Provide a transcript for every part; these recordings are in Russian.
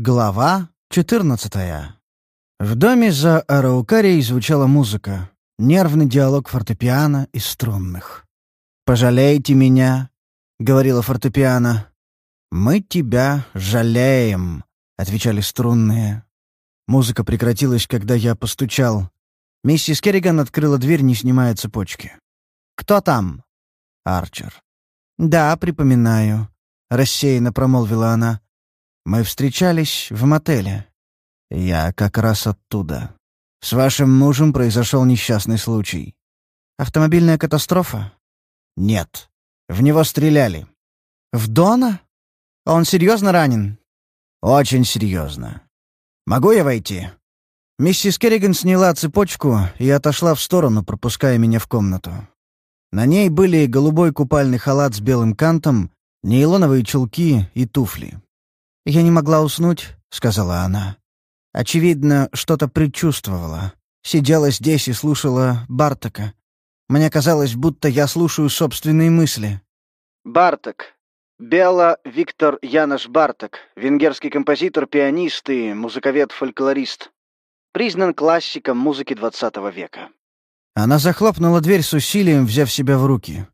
Глава 14 В доме за Араукарией звучала музыка, нервный диалог фортепиано и струнных. «Пожалейте меня», — говорила фортепиано. «Мы тебя жалеем», — отвечали струнные. Музыка прекратилась, когда я постучал. Миссис Керриган открыла дверь, не снимая цепочки. «Кто там?» «Арчер». «Да, припоминаю», — рассеянно промолвила она. Мы встречались в мотеле. Я как раз оттуда. С вашим мужем произошел несчастный случай. Автомобильная катастрофа? Нет. В него стреляли. В Дона? Он серьезно ранен? Очень серьезно. Могу я войти? Миссис Керриган сняла цепочку и отошла в сторону, пропуская меня в комнату. На ней были голубой купальный халат с белым кантом, нейлоновые чулки и туфли. «Я не могла уснуть», — сказала она. Очевидно, что-то предчувствовала. Сидела здесь и слушала Бартака. Мне казалось, будто я слушаю собственные мысли. Бартак. Бела Виктор Янош Бартак, венгерский композитор, пианист и музыковед-фольклорист. Признан классиком музыки XX века. Она захлопнула дверь с усилием, взяв себя в руки.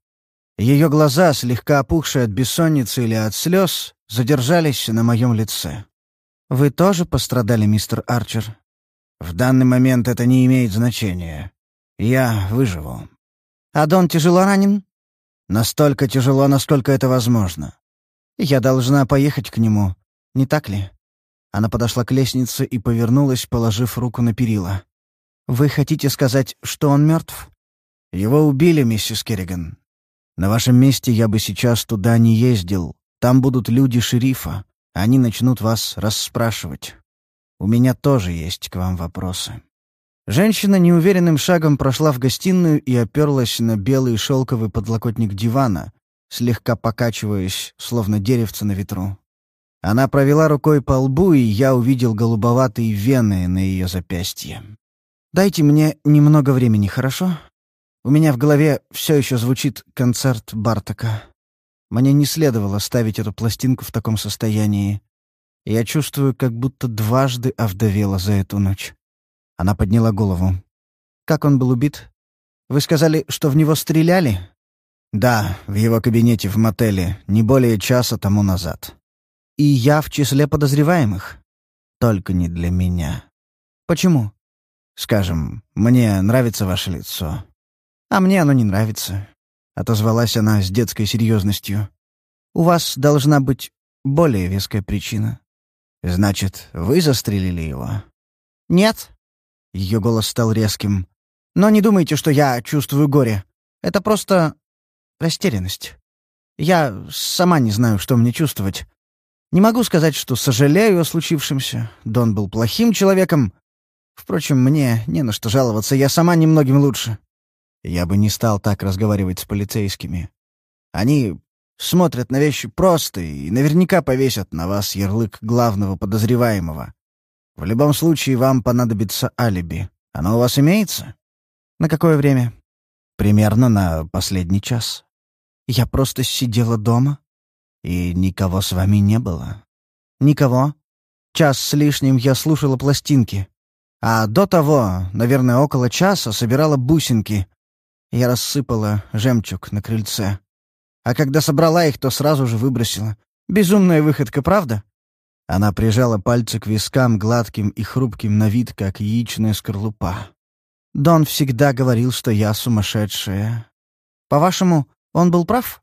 Ее глаза, слегка опухшие от бессонницы или от слез, задержались на моем лице. «Вы тоже пострадали, мистер Арчер?» «В данный момент это не имеет значения. Я выживу». «А Дон тяжело ранен?» «Настолько тяжело, насколько это возможно. Я должна поехать к нему, не так ли?» Она подошла к лестнице и повернулась, положив руку на перила. «Вы хотите сказать, что он мертв?» «Его убили, миссис Керриган. На вашем месте я бы сейчас туда не ездил, там будут люди шерифа. Они начнут вас расспрашивать. У меня тоже есть к вам вопросы». Женщина неуверенным шагом прошла в гостиную и оперлась на белый шелковый подлокотник дивана, слегка покачиваясь, словно деревце на ветру. Она провела рукой по лбу, и я увидел голубоватые вены на ее запястье. «Дайте мне немного времени, хорошо? У меня в голове все еще звучит концерт Бартака. Мне не следовало ставить эту пластинку в таком состоянии. Я чувствую, как будто дважды овдовела за эту ночь. Она подняла голову. «Как он был убит? Вы сказали, что в него стреляли?» «Да, в его кабинете в мотеле, не более часа тому назад». «И я в числе подозреваемых?» «Только не для меня». «Почему?» «Скажем, мне нравится ваше лицо». «А мне оно не нравится. — отозвалась она с детской серьезностью. «У вас должна быть более веская причина». «Значит, вы застрелили его?» «Нет». Ее голос стал резким. «Но не думайте, что я чувствую горе. Это просто растерянность. Я сама не знаю, что мне чувствовать. Не могу сказать, что сожалею о случившемся. Дон был плохим человеком. Впрочем, мне не на что жаловаться, я сама немногим лучше. Я бы не стал так разговаривать с полицейскими. Они смотрят на вещи просто и наверняка повесят на вас ярлык главного подозреваемого. В любом случае вам понадобится алиби. Оно у вас имеется? На какое время? Примерно на последний час. Я просто сидела дома, и никого с вами не было. Никого. Час с лишним я слушала пластинки. А до того, наверное, около часа собирала бусинки, я рассыпала жемчуг на крыльце. А когда собрала их, то сразу же выбросила. Безумная выходка, правда? Она прижала пальцы к вискам, гладким и хрупким на вид, как яичная скорлупа. Дон всегда говорил, что я сумасшедшая. По-вашему, он был прав?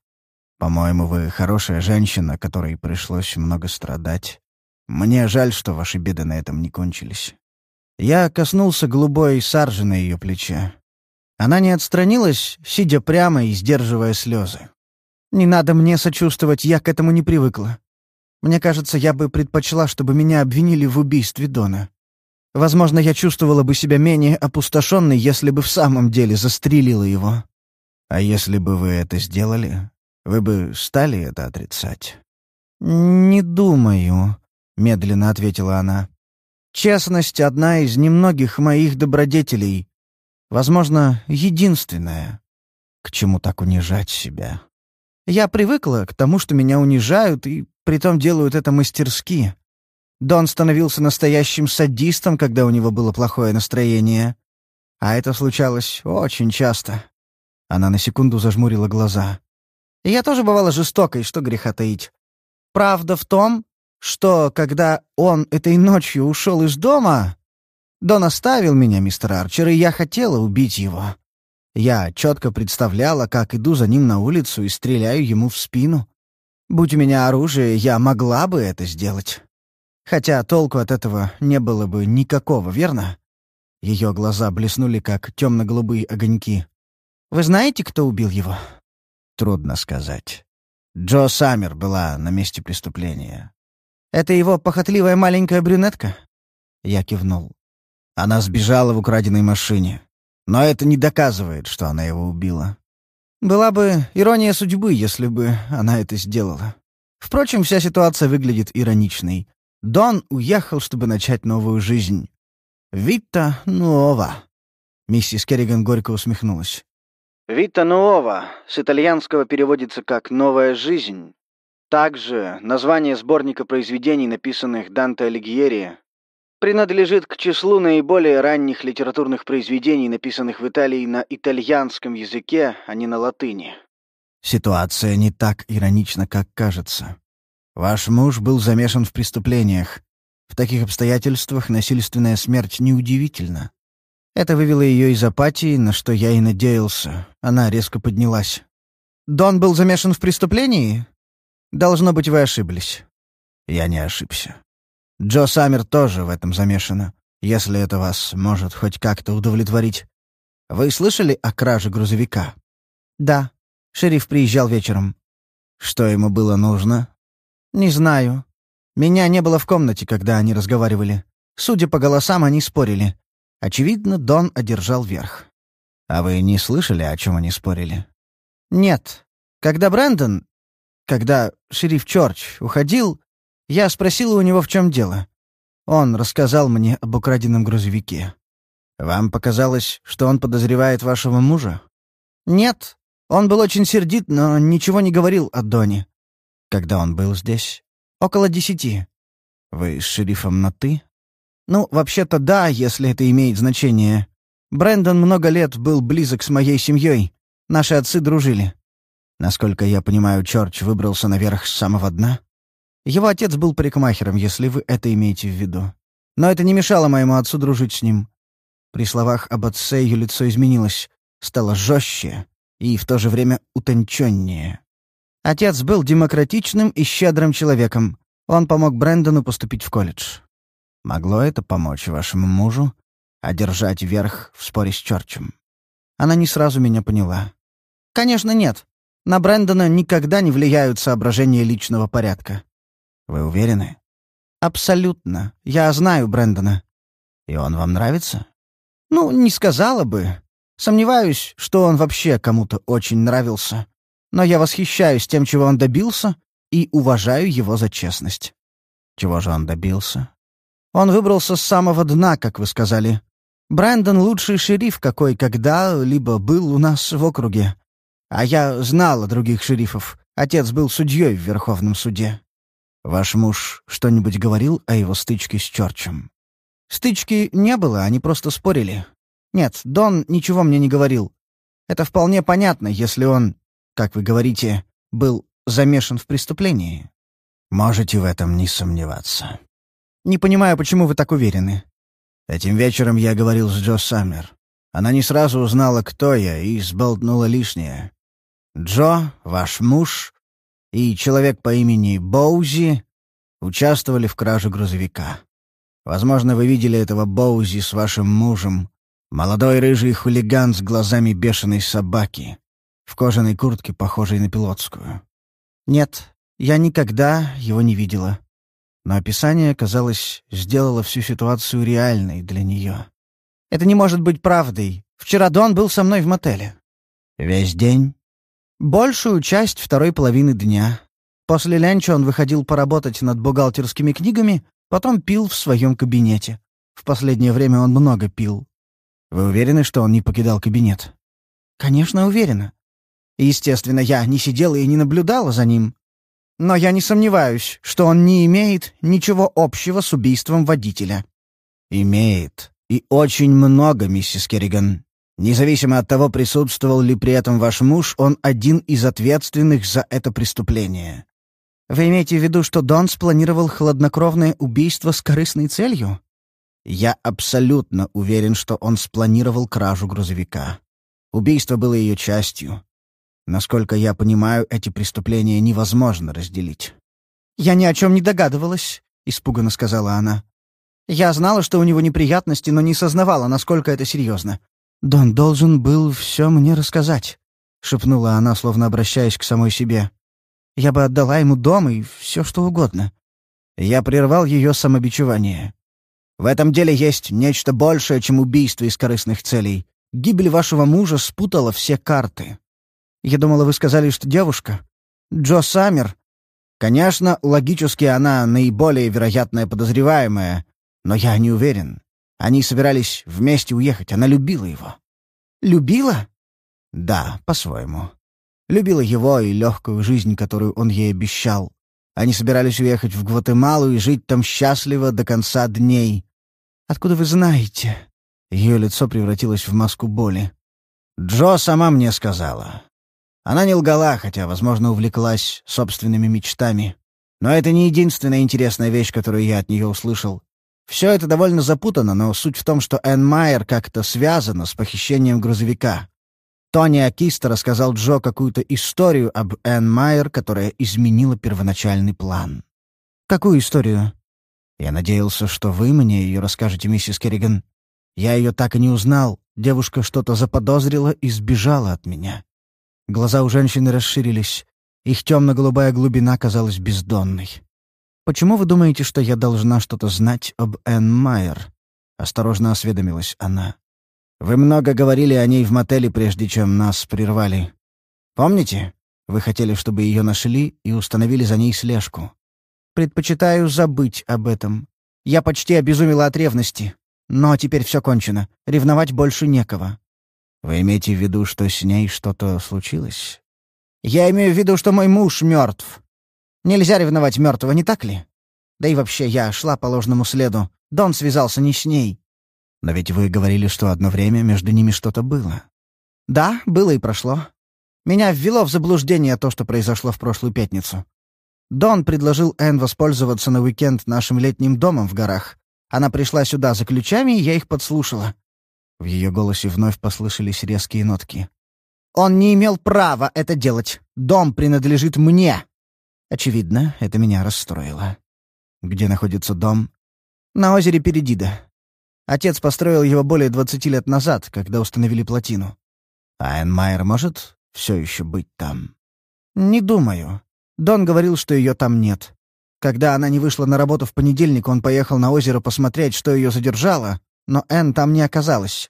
По-моему, вы хорошая женщина, которой пришлось много страдать. Мне жаль, что ваши беды на этом не кончились. Я коснулся голубой саржи на ее плече. Она не отстранилась, сидя прямо и сдерживая слезы. «Не надо мне сочувствовать, я к этому не привыкла. Мне кажется, я бы предпочла, чтобы меня обвинили в убийстве Дона. Возможно, я чувствовала бы себя менее опустошенной, если бы в самом деле застрелила его. А если бы вы это сделали, вы бы стали это отрицать?» «Не думаю», — медленно ответила она. «Честность — одна из немногих моих добродетелей, Возможно, единственное. К чему так унижать себя? Я привыкла к тому, что меня унижают, и притом делают это мастерски. Дон становился настоящим садистом, когда у него было плохое настроение. А это случалось очень часто. Она на секунду зажмурила глаза. Я тоже бывала жестокой, что греха таить. Правда в том, что когда он этой ночью ушел из дома, Дон оставил меня, мистер Арчер, и я хотела убить его. Я четко представляла, как иду за ним на улицу и стреляю ему в спину. Будь у меня оружие, я могла бы это сделать. Хотя толку от этого не было бы никакого, верно? Ее глаза блеснули, как темно-голубые огоньки. «Вы знаете, кто убил его?» «Трудно сказать. Джо Саммер была на месте преступления». «Это его похотливая маленькая брюнетка?» Я кивнул. Она сбежала в украденной машине. Но это не доказывает, что она его убила. Была бы ирония судьбы, если бы она это сделала. Впрочем, вся ситуация выглядит ироничной. Дон уехал, чтобы начать новую жизнь. «Вита Нуова». Миссис Керриган горько усмехнулась. «Вита Нуова» с итальянского переводится как «новая жизнь». Также название сборника произведений, написанных Данте Алигьери, принадлежит к числу наиболее ранних литературных произведений, написанных в Италии на итальянском языке, а не на латыни. Ситуация не так иронична, как кажется. Ваш муж был замешан в преступлениях. В таких обстоятельствах насильственная смерть неудивительна. Это вывело ее из апатии, на что я и надеялся. Она резко поднялась. «Дон был замешан в преступлении? Должно быть, вы ошиблись». Я не ошибся. Джо Саммер тоже в этом замешана, если это вас может хоть как-то удовлетворить. Вы слышали о краже грузовика? Да. Шериф приезжал вечером. Что ему было нужно? Не знаю. Меня не было в комнате, когда они разговаривали. Судя по голосам, они спорили. Очевидно, Дон одержал верх. А вы не слышали, о чем они спорили? Нет. Когда Брэндон, когда шериф Чорч уходил, я спросила у него, в чем дело. Он рассказал мне об украденном грузовике. Вам показалось, что он подозревает вашего мужа? Нет. Он был очень сердит, но ничего не говорил о Доне. Когда он был здесь? Около десяти. Вы с шерифом на «ты»? Ну, вообще-то да, если это имеет значение. Брэндон много лет был близок с моей семьей. Наши отцы дружили. Насколько я понимаю, Чорч выбрался наверх с самого дна? Его отец был парикмахером, если вы это имеете в виду. Но это не мешало моему отцу дружить с ним. При словах об отце ее лицо изменилось, стало жестче и в то же время утонченнее. Отец был демократичным и щедрым человеком. Он помог Брэндону поступить в колледж. Могло это помочь вашему мужу одержать верх в споре с Чорчем? Она не сразу меня поняла. Конечно, нет. На Брэндона никогда не влияют соображения личного порядка. Вы уверены? Абсолютно. Я знаю Брэндона. И он вам нравится? Ну, не сказала бы. Сомневаюсь, что он вообще кому-то очень нравился. Но я восхищаюсь тем, чего он добился, и уважаю его за честность. Чего же он добился? Он выбрался с самого дна, как вы сказали. Брэндон — лучший шериф, какой когда-либо был у нас в округе. А я знала других шерифов. Отец был судьей в Верховном суде. Ваш муж что-нибудь говорил о его стычке с Чорчем? Стычки не было, они просто спорили. Нет, Дон ничего мне не говорил. Это вполне понятно, если он, как вы говорите, был замешан в преступлении. Можете в этом не сомневаться. Не понимаю, почему вы так уверены. Этим вечером я говорил с Джо Саммер. Она не сразу узнала, кто я, и сболтнула лишнее. Джо, ваш муж, и человек по имени Боузи участвовали в краже грузовика. Возможно, вы видели этого Боузи с вашим мужем. Молодой рыжий хулиган с глазами бешеной собаки, в кожаной куртке, похожей на пилотскую. Нет, я никогда его не видела. Но описание, казалось, сделало всю ситуацию реальной для нее. Это не может быть правдой. Вчера Дон был со мной в мотеле. Весь день? Большую часть второй половины дня. После ленча он выходил поработать над бухгалтерскими книгами, потом пил в своем кабинете. В последнее время он много пил. Вы уверены, что он не покидал кабинет? Конечно, уверена. Естественно, я не сидела и не наблюдала за ним. но я не сомневаюсь, что он не имеет ничего общего с убийством водителя». «Имеет. И очень много, миссис Керриган. Независимо от того, присутствовал ли при этом ваш муж, он один из ответственных за это преступление». «Вы имеете в виду, что Дон спланировал хладнокровное убийство с корыстной целью?» «Я абсолютно уверен, что он спланировал кражу грузовика. Убийство было ее частью. Насколько я понимаю, эти преступления невозможно разделить». «Я ни о чем не догадывалась», — испуганно сказала она. «Я знала, что у него неприятности, но не сознавала, насколько это серьезно. Дон должен был все мне рассказать», — шепнула она, словно обращаясь к самой себе. «Я бы отдала ему дом и все, что угодно». Я прервал ее самобичевание. «В этом деле есть нечто большее, чем убийство из корыстных целей. Гибель вашего мужа спутала все карты. Я думала, вы сказали, что девушка. Джо Саммер. Конечно, логически она наиболее вероятная подозреваемая, но я не уверен. Они собирались вместе уехать, она любила его. Любила? Да, по-своему. Любила его и легкую жизнь, которую он ей обещал. Они собирались уехать в Гватемалу и жить там счастливо до конца дней. Откуда вы знаете? Ее лицо превратилось в маску боли. Джо сама мне сказала. Она не лгала, хотя, возможно, увлеклась собственными мечтами. Но это не единственная интересная вещь, которую я от нее услышал. Все это довольно запутано, но суть в том, что Энн Майер как-то связана с похищением грузовика. Тони Акиста рассказал Джо какую-то историю об Энн Майер, которая изменила первоначальный план. «Какую историю?» «Я надеялся, что вы мне ее расскажете, миссис Керриган. Я ее так и не узнал. Девушка что-то заподозрила и сбежала от меня. Глаза у женщины расширились. Их темно-голубая глубина казалась бездонной. «Почему вы думаете, что я должна что-то знать об Энн Майер?» — осторожно осведомилась она. «Вы много говорили о ней в мотеле, прежде чем нас прервали. Помните? Вы хотели, чтобы ее нашли и установили за ней слежку. Предпочитаю забыть об этом. Я почти обезумела от ревности. Но теперь все кончено. Ревновать больше некого. Вы имеете в виду, что с ней что-то случилось? Я имею в виду, что мой муж мертв. Нельзя ревновать мертвого, не так ли? Да и вообще, я шла по ложному следу. Дон связался не с ней. Но ведь вы говорили, что одно время между ними что-то было. Да, было и прошло. Меня ввело в заблуждение то, что произошло в прошлую пятницу. Дон предложил Энн воспользоваться на уикенд нашим летним домом в горах. Она пришла сюда за ключами, и я их подслушала. В ее голосе вновь послышались резкие нотки. «Он не имел права это делать. Дом принадлежит мне!» Очевидно, это меня расстроило. Где находится дом? На озере Передида. Отец построил его более двадцати лет назад, когда установили плотину. А Энн может все еще быть там? Не думаю. Дон говорил, что ее там нет. Когда она не вышла на работу в понедельник, он поехал на озеро посмотреть, что ее задержало, но Энн там не оказалась.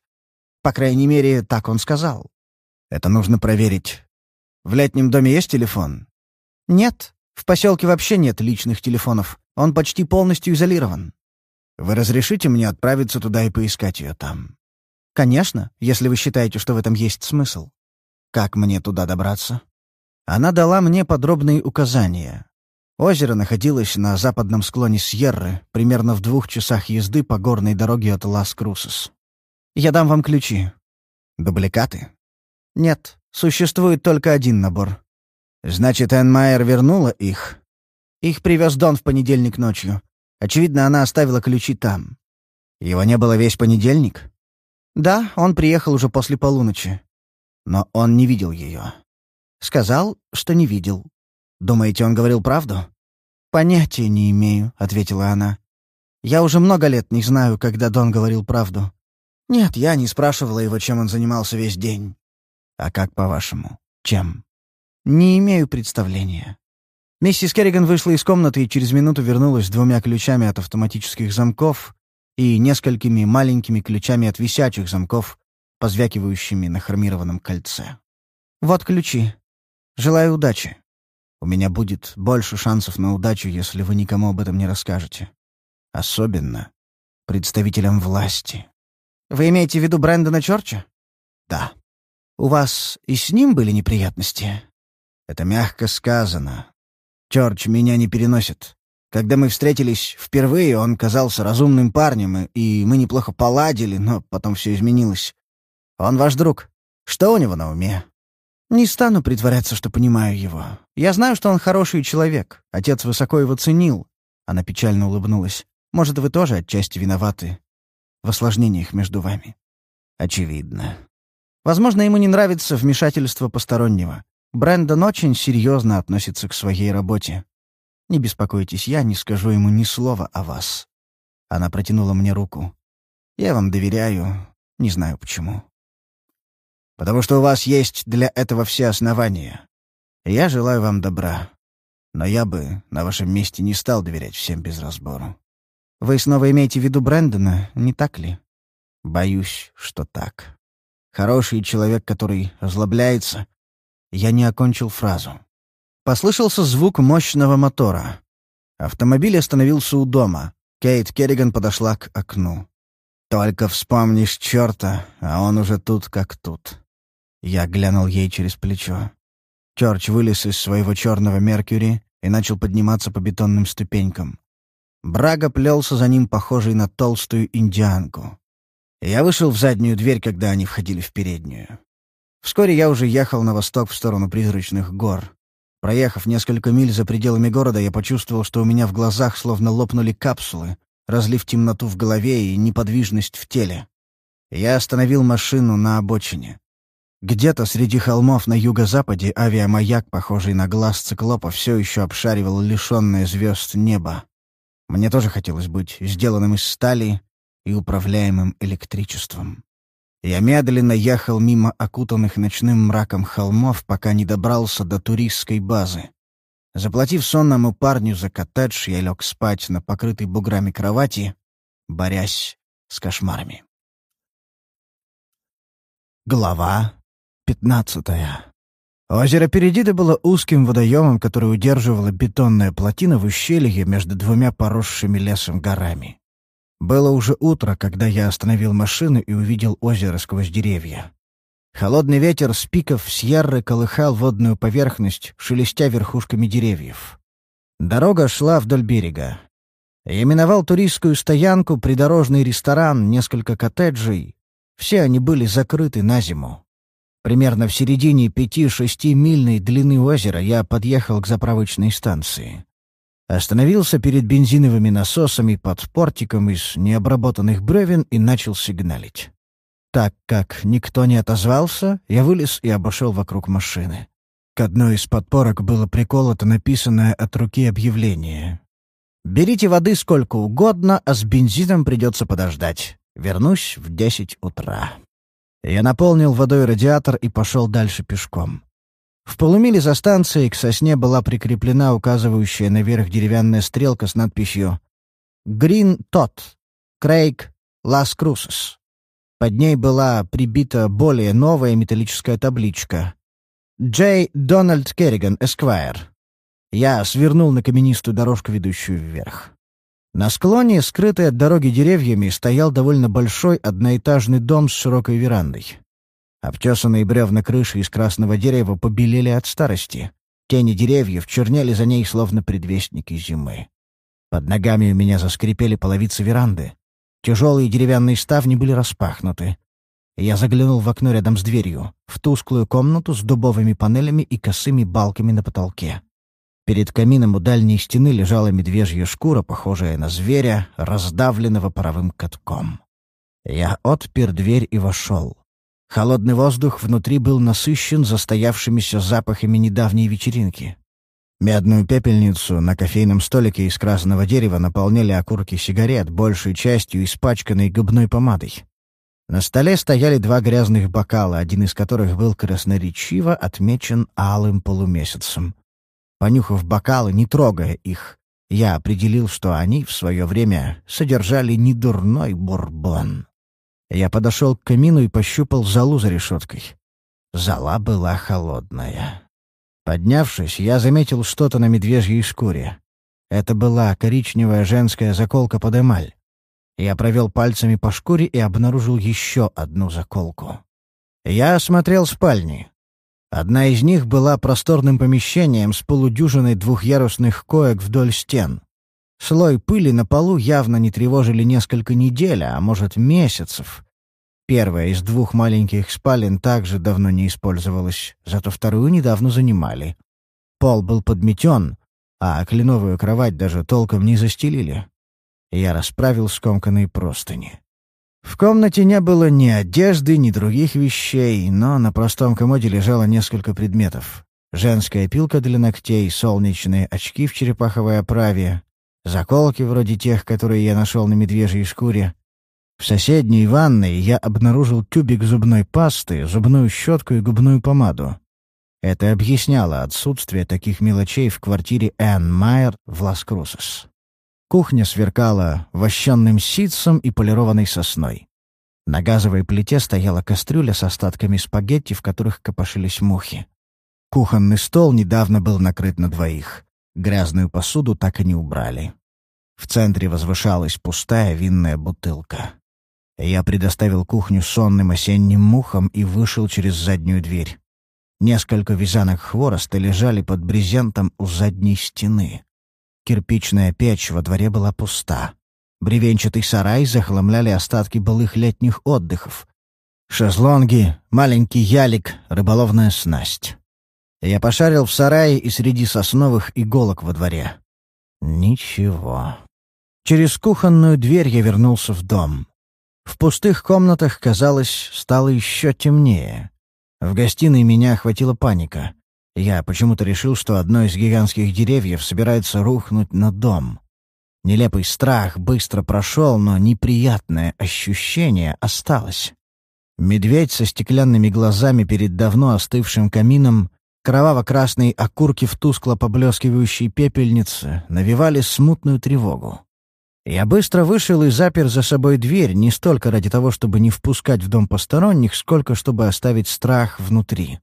По крайней мере, так он сказал. Это нужно проверить. В летнем доме есть телефон? Нет. В поселке вообще нет личных телефонов. Он почти полностью изолирован. Вы разрешите мне отправиться туда и поискать ее там? Конечно, если вы считаете, что в этом есть смысл. Как мне туда добраться? Она дала мне подробные указания. Озеро находилось на западном склоне Сьерры, примерно в двух часах езды по горной дороге от Лас-Крусес. «Я дам вам ключи». «Дубликаты?» «Нет, существует только один набор». «Значит, Энн Майер вернула их?» «Их привез Дон в понедельник ночью. Очевидно, она оставила ключи там». «Его не было весь понедельник?» «Да, он приехал уже после полуночи». «Но он не видел ее». «Сказал, что не видел». «Думаете, он говорил правду?» «Понятия не имею», — ответила она. «Я уже много лет не знаю, когда Дон говорил правду. Нет, я не спрашивала его, чем он занимался весь день». «А как, по-вашему, чем?» «Не имею представления». Миссис Керриган вышла из комнаты и через минуту вернулась с двумя ключами от автоматических замков и несколькими маленькими ключами от висячих замков, позвякивающими на хромированном кольце. «Вот ключи. Желаю удачи». У меня будет больше шансов на удачу, если вы никому об этом не расскажете. Особенно представителям власти. Вы имеете в виду Брэндона Чорча? Да. У вас и с ним были неприятности? Это мягко сказано. Чёрч меня не переносит. Когда мы встретились впервые, он казался разумным парнем, и мы неплохо поладили, но потом все изменилось. Он ваш друг. Что у него на уме? Не стану притворяться, что понимаю его. Я знаю, что он хороший человек. Отец высоко его ценил. Она печально улыбнулась. Может, вы тоже отчасти виноваты в осложнениях между вами. Очевидно. Возможно, ему не нравится вмешательство постороннего. Брэндон очень серьезно относится к своей работе. Не беспокойтесь, я не скажу ему ни слова о вас. Она протянула мне руку. Я вам доверяю, не знаю почему. Потому что у вас есть для этого все основания. Я желаю вам добра. Но я бы на вашем месте не стал доверять всем без разбору. Вы снова имеете в виду Брэндона, не так ли? Боюсь, что так. Хороший человек, который озлобляется. Я не окончил фразу. Послышался звук мощного мотора. Автомобиль остановился у дома. Кейт Керриган подошла к окну. «Только вспомнишь черта, а он уже тут как тут». Я глянул ей через плечо. Чёрч вылез из своего черного Меркьюри и начал подниматься по бетонным ступенькам. Брага плелся за ним, похожий на толстую индианку. Я вышел в заднюю дверь, когда они входили в переднюю. Вскоре я уже ехал на восток в сторону призрачных гор. Проехав несколько миль за пределами города, я почувствовал, что у меня в глазах словно лопнули капсулы, разлив темноту в голове и неподвижность в теле. Я остановил машину на обочине. Где-то среди холмов на юго-западе авиамаяк, похожий на глаз циклопа, все еще обшаривал лишенное звезд небо. Мне тоже хотелось быть сделанным из стали и управляемым электричеством. Я медленно ехал мимо окутанных ночным мраком холмов, пока не добрался до туристской базы. Заплатив сонному парню за коттедж, я лег спать на покрытой буграми кровати, борясь с кошмарами. Глава Пятнадцатая. Озеро Передида было узким водоемом, который удерживала бетонная плотина в ущелье между двумя поросшими лесом горами. Было уже утро, когда я остановил машину и увидел озеро сквозь деревья. Холодный ветер с пиков Сьерры колыхал водную поверхность, шелестя верхушками деревьев. Дорога шла вдоль берега. Я миновал туристскую стоянку, придорожный ресторан, несколько коттеджей. Все они были закрыты на зиму. Примерно в середине пяти-шести мильной длины озера я подъехал к заправочной станции. Остановился перед бензиновыми насосами под портиком из необработанных бревен и начал сигналить. Так как никто не отозвался, я вылез и обошел вокруг машины. К одной из подпорок было приколото написанное от руки объявление. «Берите воды сколько угодно, а с бензином придется подождать. Вернусь в десять утра». Я наполнил водой радиатор и пошел дальше пешком. В полумиле за станцией к сосне была прикреплена указывающая наверх деревянная стрелка с надписью «Грин Тот, Крейг, Лас Крусес». Под ней была прибита более новая металлическая табличка «Джей Дональд Керриган, Эсквайр». Я свернул на каменистую дорожку, ведущую вверх. На склоне, скрытый от дороги деревьями, стоял довольно большой одноэтажный дом с широкой верандой. Обтесанные бревна крыши из красного дерева побелели от старости. Тени деревьев чернели за ней, словно предвестники зимы. Под ногами у меня заскрипели половицы веранды. Тяжелые деревянные ставни были распахнуты. Я заглянул в окно рядом с дверью, в тусклую комнату с дубовыми панелями и косыми балками на потолке. Перед камином у дальней стены лежала медвежья шкура, похожая на зверя, раздавленного паровым катком. Я отпер дверь и вошел. Холодный воздух внутри был насыщен застоявшимися запахами недавней вечеринки. Медную пепельницу на кофейном столике из красного дерева наполняли окурки сигарет, большей частью испачканной губной помадой. На столе стояли два грязных бокала, один из которых был красноречиво отмечен алым полумесяцем. Понюхав бокалы, не трогая их, я определил, что они в свое время содержали недурной бурбон. Я подошел к камину и пощупал залу за решеткой. Зала была холодная. Поднявшись, я заметил что-то на медвежьей шкуре. Это была коричневая женская заколка под эмаль. Я провел пальцами по шкуре и обнаружил еще одну заколку. Я осмотрел спальни. Одна из них была просторным помещением с полудюжиной двухъярусных коек вдоль стен. Слой пыли на полу явно не тревожили несколько недель, а может, месяцев. Первая из двух маленьких спален также давно не использовалась, зато вторую недавно занимали. Пол был подметен, а кленовую кровать даже толком не застелили. Я расправил скомканные простыни. В комнате не было ни одежды, ни других вещей, но на простом комоде лежало несколько предметов. Женская пилка для ногтей, солнечные очки в черепаховой оправе, заколки вроде тех, которые я нашел на медвежьей шкуре. В соседней ванной я обнаружил тюбик зубной пасты, зубную щетку и губную помаду. Это объясняло отсутствие таких мелочей в квартире Энн Майер в Лас-Крусес. Кухня сверкала вощенным ситцем и полированной сосной. На газовой плите стояла кастрюля с остатками спагетти, в которых копошились мухи. Кухонный стол недавно был накрыт на двоих. Грязную посуду так и не убрали. В центре возвышалась пустая винная бутылка. Я предоставил кухню сонным осенним мухам и вышел через заднюю дверь. Несколько вязанок хвороста лежали под брезентом у задней стены. Кирпичная печь во дворе была пуста. Бревенчатый сарай захламляли остатки былых летних отдыхов. Шезлонги, маленький ялик, рыболовная снасть. Я пошарил в сарае и среди сосновых иголок во дворе. Ничего. Через кухонную дверь я вернулся в дом. В пустых комнатах, казалось, стало еще темнее. В гостиной меня охватила паника. Я почему-то решил, что одно из гигантских деревьев собирается рухнуть на дом. Нелепый страх быстро прошел, но неприятное ощущение осталось. Медведь со стеклянными глазами перед давно остывшим камином Кроваво-красные окурки в тускло поблескивающей пепельнице навевали смутную тревогу. Я быстро вышел и запер за собой дверь не столько ради того, чтобы не впускать в дом посторонних, сколько чтобы оставить страх внутри.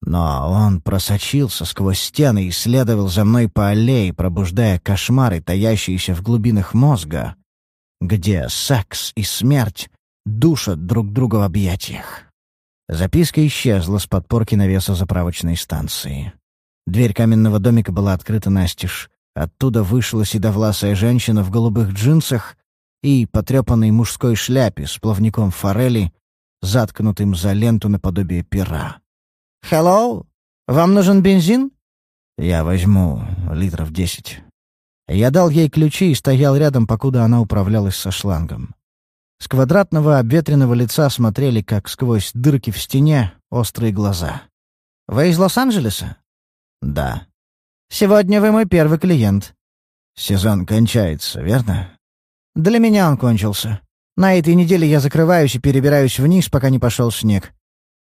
Но он просочился сквозь стены и следовал за мной по аллее, пробуждая кошмары, таящиеся в глубинах мозга, где секс и смерть душат друг друга в объятиях. Записка исчезла с подпорки навеса заправочной станции. Дверь каменного домика была открыта настежь. Оттуда вышла седовласая женщина в голубых джинсах и потрепанной мужской шляпе с плавником форели, заткнутым за ленту наподобие пера. «Хеллоу! Вам нужен бензин?» «Я возьму литров десять». Я дал ей ключи и стоял рядом, покуда она управлялась со шлангом. С квадратного обветренного лица смотрели, как сквозь дырки в стене, острые глаза. «Вы из Лос-Анджелеса?» «Да». «Сегодня вы мой первый клиент». «Сезон кончается, верно?» «Для меня он кончился. На этой неделе я закрываюсь и перебираюсь вниз, пока не пошел снег.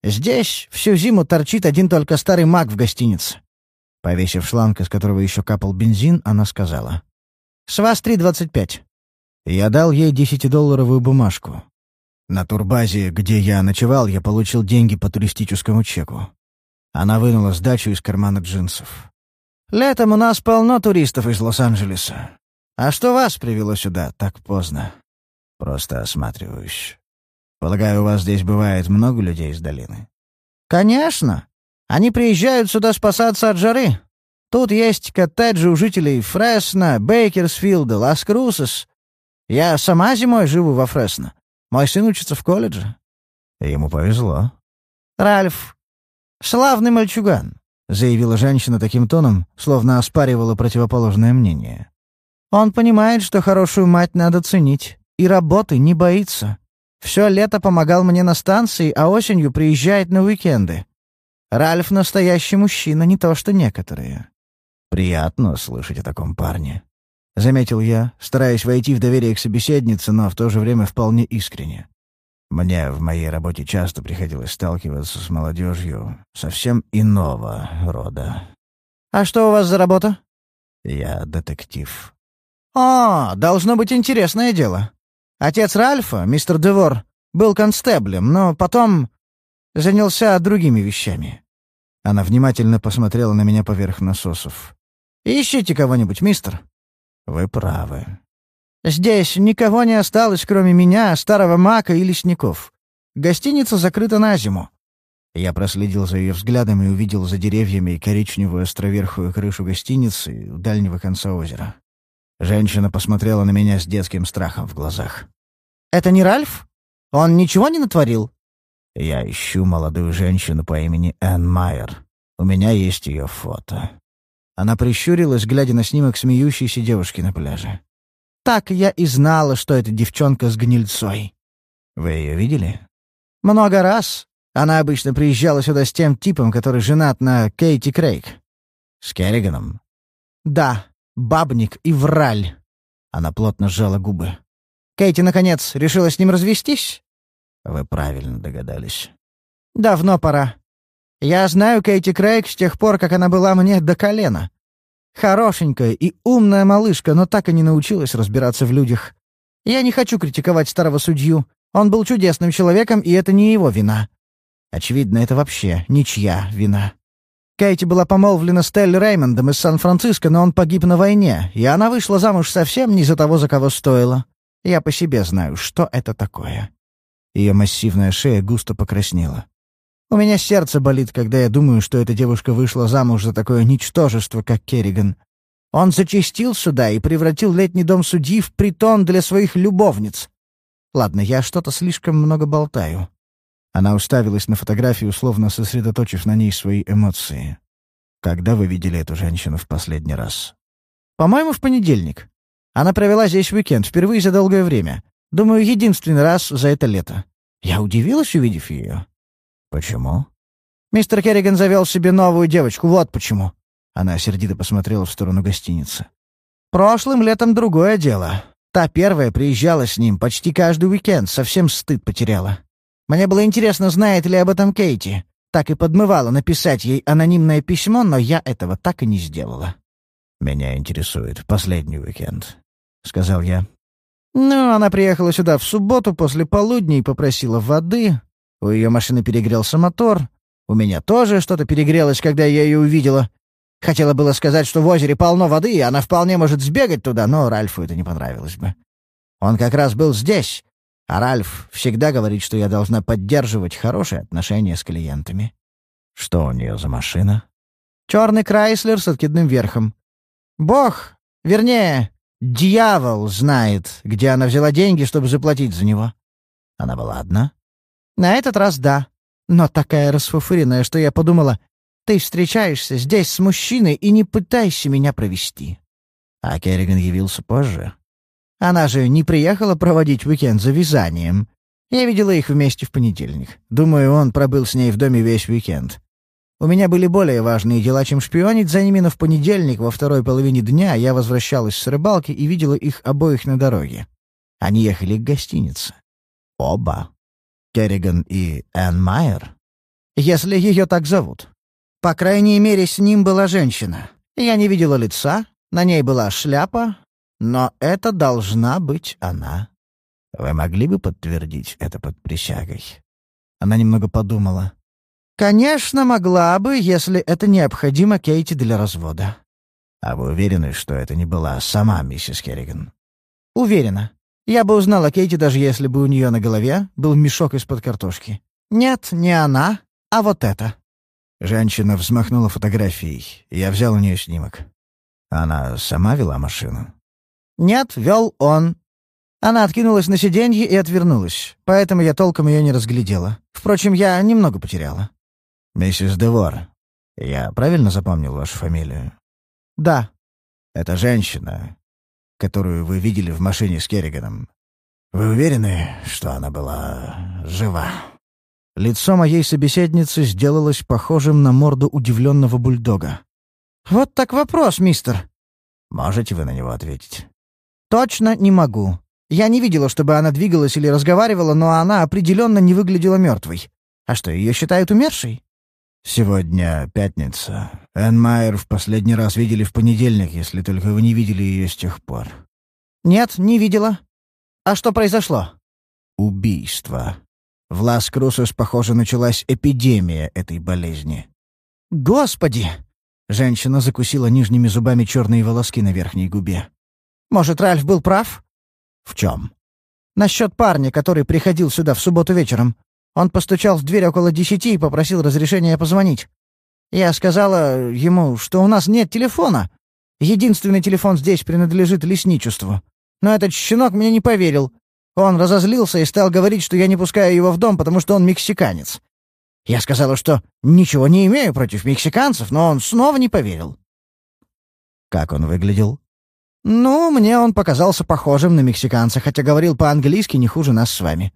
Здесь всю зиму торчит один только старый маг в гостинице». Повесив шланг, из которого еще капал бензин, она сказала. «С вас три двадцать пять. Я дал ей десятидолларовую бумажку. На турбазе, где я ночевал, я получил деньги по туристическому чеку. Она вынула сдачу из кармана джинсов. «Летом у нас полно туристов из Лос-Анджелеса. А что вас привело сюда так поздно?» «Просто осматриваюсь. Полагаю, у вас здесь бывает много людей из долины?» «Конечно. Они приезжают сюда спасаться от жары. Тут есть коттеджи у жителей Фресно, Бейкерсфилда, Лас-Крусес, я сама зимой живу во Фресно. Мой сын учится в колледже». Ему повезло. «Ральф — славный мальчуган», — заявила женщина таким тоном, словно оспаривала противоположное мнение. «Он понимает, что хорошую мать надо ценить, и работы не боится. Все лето помогал мне на станции, а осенью приезжает на уикенды. Ральф — настоящий мужчина, не то что некоторые». «Приятно слышать о таком парне», — заметил я, стараясь войти в доверие к собеседнице, но в то же время вполне искренне. Мне в моей работе часто приходилось сталкиваться с молодежью совсем иного рода. «А что у вас за работа?» «Я детектив». «О, должно быть интересное дело. Отец Ральфа, мистер Девор, был констеблем, но потом занялся другими вещами». Она внимательно посмотрела на меня поверх насосов. «Ищите кого-нибудь, мистер?» Вы правы. Здесь никого не осталось, кроме меня, старого мака и лесников. Гостиница закрыта на зиму. Я проследил за ее взглядом и увидел за деревьями коричневую островерхую крышу гостиницы у дальнего конца озера. Женщина посмотрела на меня с детским страхом в глазах. «Это не Ральф? Он ничего не натворил?» «Я ищу молодую женщину по имени Энн Майер. У меня есть ее фото». Она прищурилась, глядя на снимок смеющейся девушки на пляже. «Так я и знала, что это девчонка с гнильцой». «Вы ее видели?» «Много раз. Она обычно приезжала сюда с тем типом, который женат на Кейти Крейг». «С Керриганом?» «Да, бабник и враль». Она плотно сжала губы. «Кейти, наконец, решила с ним развестись?» «Вы правильно догадались». «Давно пора. Я знаю Кейти Крейг с тех пор, как она была мне до колена. Хорошенькая и умная малышка, но так и не научилась разбираться в людях. Я не хочу критиковать старого судью. Он был чудесным человеком, и это не его вина. Очевидно, это вообще ничья вина. Кейти была помолвлена с Телли Реймондом из Сан-Франциско, но он погиб на войне, и она вышла замуж совсем не за того, за кого стоила. Я по себе знаю, что это такое. Ее массивная шея густо покраснела. У меня сердце болит, когда я думаю, что эта девушка вышла замуж за такое ничтожество, как Керриган. Он зачастил сюда и превратил летний дом судьи в притон для своих любовниц. Ладно, я что-то слишком много болтаю. Она уставилась на фотографию, словно сосредоточив на ней свои эмоции. «Когда вы видели эту женщину в последний раз?» «По-моему, в понедельник. Она провела здесь уикенд, впервые за долгое время. Думаю, единственный раз за это лето. Я удивилась, увидев ее. «Почему?» «Мистер Керриган завел себе новую девочку, вот почему». Она сердито посмотрела в сторону гостиницы. «Прошлым летом другое дело. Та первая приезжала с ним почти каждый уикенд, совсем стыд потеряла. Мне было интересно, знает ли об этом Кейти. Так и подмывала написать ей анонимное письмо, но я этого так и не сделала». «Меня интересует последний уикенд», — сказал я. «Ну, она приехала сюда в субботу после полудня и попросила воды, у ее машины перегрелся мотор. У меня тоже что-то перегрелось, когда я ее увидела. Хотела было сказать, что в озере полно воды, и она вполне может сбегать туда, но Ральфу это не понравилось бы. Он как раз был здесь, а Ральф всегда говорит, что я должна поддерживать хорошие отношения с клиентами. Что у нее за машина? Черный Крайслер с откидным верхом. Бог, вернее, дьявол знает, где она взяла деньги, чтобы заплатить за него. Она была одна? На этот раз да. Но такая расфуфыренная, что я подумала, ты встречаешься здесь с мужчиной и не пытайся меня провести. А Керриган явился позже. Она же не приехала проводить уикенд за вязанием. Я видела их вместе в понедельник. Думаю, он пробыл с ней в доме весь уикенд. У меня были более важные дела, чем шпионить за ними, но в понедельник во второй половине дня я возвращалась с рыбалки и видела их обоих на дороге. Они ехали к гостинице. Оба. Керриган и Энн Майер? Если ее так зовут. По крайней мере, с ним была женщина. Я не видела лица, на ней была шляпа, но это должна быть она. Вы могли бы подтвердить это под присягой? Она немного подумала. «Конечно, могла бы, если это необходимо Кейти для развода». «А вы уверены, что это не была сама миссис Керриган?» «Уверена. Я бы узнала Кейти, даже если бы у нее на голове был мешок из-под картошки. Нет, не она, а вот это». Женщина взмахнула фотографией. Я взял у нее снимок. Она сама вела машину? «Нет, вел он». Она откинулась на сиденье и отвернулась, поэтому я толком ее не разглядела. Впрочем, я немного потеряла. «Миссис Девор, я правильно запомнил вашу фамилию?» «Да». «Это женщина, которую вы видели в машине с Керриганом. Вы уверены, что она была жива?» Лицо моей собеседницы сделалось похожим на морду удивленного бульдога. «Вот так вопрос, мистер». «Можете вы на него ответить?» «Точно не могу. Я не видела, чтобы она двигалась или разговаривала, но она определенно не выглядела мертвой. А что, ее считают умершей?» «Сегодня пятница. Энн Майер в последний раз видели в понедельник, если только вы не видели ее с тех пор». «Нет, не видела. А что произошло?» «Убийство. В Лас-Крусос, похоже, началась эпидемия этой болезни». «Господи!» Женщина закусила нижними зубами черные волоски на верхней губе. «Может, Ральф был прав?» «В чем?» «Насчет парня, который приходил сюда в субботу вечером. Он постучал в дверь около десяти и попросил разрешения позвонить. Я сказала ему, что у нас нет телефона. Единственный телефон здесь принадлежит лесничеству. Но этот щенок мне не поверил. Он разозлился и стал говорить, что я не пускаю его в дом, потому что он мексиканец. Я сказала, что ничего не имею против мексиканцев, но он снова не поверил. Как он выглядел? Ну, мне он показался похожим на мексиканца, хотя говорил по-английски не хуже нас с вами.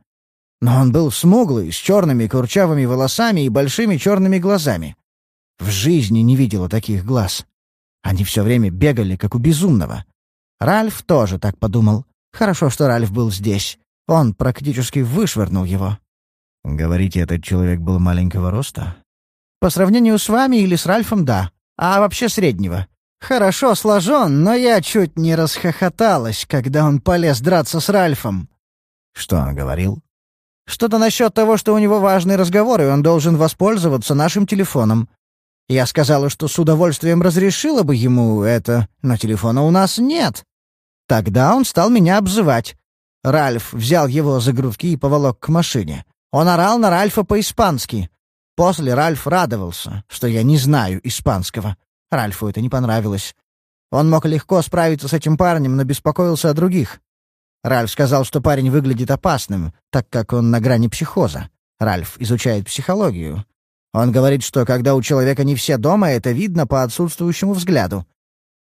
Но он был смуглый, с черными курчавыми волосами и большими черными глазами. В жизни не видела таких глаз. Они все время бегали, как у безумного. Ральф тоже так подумал. Хорошо, что Ральф был здесь. Он практически вышвырнул его. «Говорите, этот человек был маленького роста?» «По сравнению с вами или с Ральфом, да. А вообще среднего. Хорошо сложен, но я чуть не расхохоталась, когда он полез драться с Ральфом». «Что он говорил?» «Что-то насчет того, что у него важный разговор, и он должен воспользоваться нашим телефоном. Я сказала, что с удовольствием разрешила бы ему это, но телефона у нас нет. Тогда он стал меня обзывать. Ральф взял его за грудки и поволок к машине. Он орал на Ральфа по-испански. После Ральф радовался, что я не знаю испанского. Ральфу это не понравилось. Он мог легко справиться с этим парнем, но беспокоился о других. Ральф сказал, что парень выглядит опасным, так как он на грани психоза. Ральф изучает психологию. Он говорит, что когда у человека не все дома, это видно по отсутствующему взгляду.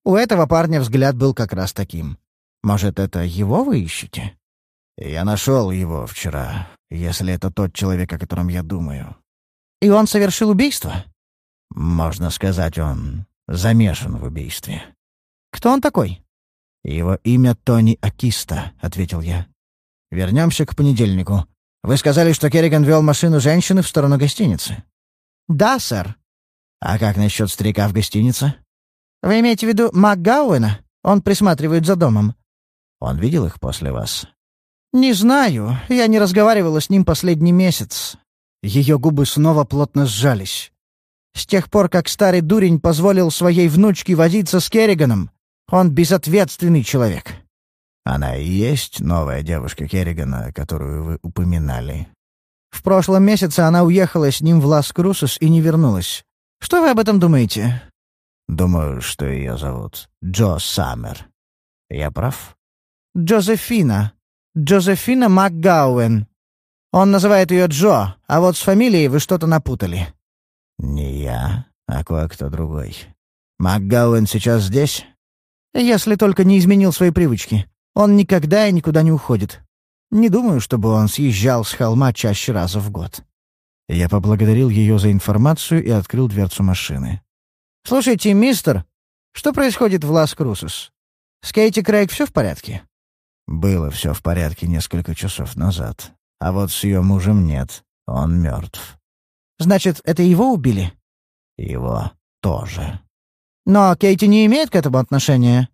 У этого парня взгляд был как раз таким. Может, это его вы ищете? Я нашел его вчера, если это тот человек, о котором я думаю. И он совершил убийство? Можно сказать, он замешан в убийстве. Кто он такой? Его имя Тони Акиста, ответил я. Вернемся к понедельнику. Вы сказали, что Керриган вел машину женщины в сторону гостиницы. Да, сэр. А как насчет старика в гостинице? Вы имеете в виду МакГауэна? Он присматривает за домом. Он видел их после вас? «Не знаю. Я не разговаривала с ним последний месяц». Ее губы снова плотно сжались. «С тех пор, как старый дурень позволил своей внучке возиться с Керриганом, он безответственный человек». «Она и есть новая девушка Керригана, которую вы упоминали?» «В прошлом месяце она уехала с ним в Лас-Крусос и не вернулась. Что вы об этом думаете?» «Думаю, что ее зовут Джо Саммер. Я прав?» «Джозефина. Джозефина МакГауэн. Он называет ее Джо, а вот с фамилией вы что-то напутали». «Не я, а кое-кто другой. МакГауэн сейчас здесь?» «Если только не изменил свои привычки. Он никогда и никуда не уходит. Не думаю, чтобы он съезжал с холма чаще раза в год». Я поблагодарил ее за информацию и открыл дверцу машины. «Слушайте, мистер, что происходит в Лас-Крусос? С Кейти Крейг все в порядке?» Было все в порядке несколько часов назад. А вот с ее мужем нет. Он мертв. Значит, это его убили? Его тоже. Но Кейти не имеет к этому отношения?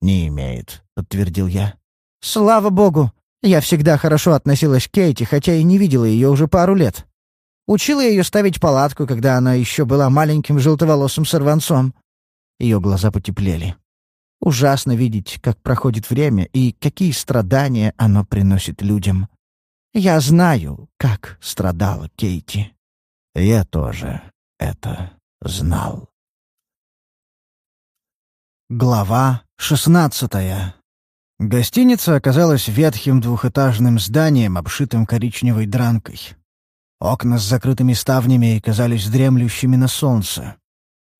Не имеет, подтвердил я. Слава богу. Я всегда хорошо относилась к Кейти, хотя и не видела ее уже пару лет. Учила ее ставить палатку, когда она еще была маленьким желтоволосым сорванцом. Ее глаза потеплели. Ужасно видеть, как проходит время и какие страдания оно приносит людям. Я знаю, как страдала Кейти. Я тоже это знал. Глава шестнадцатая. Гостиница оказалась ветхим двухэтажным зданием, обшитым коричневой дранкой. Окна с закрытыми ставнями казались дремлющими на солнце.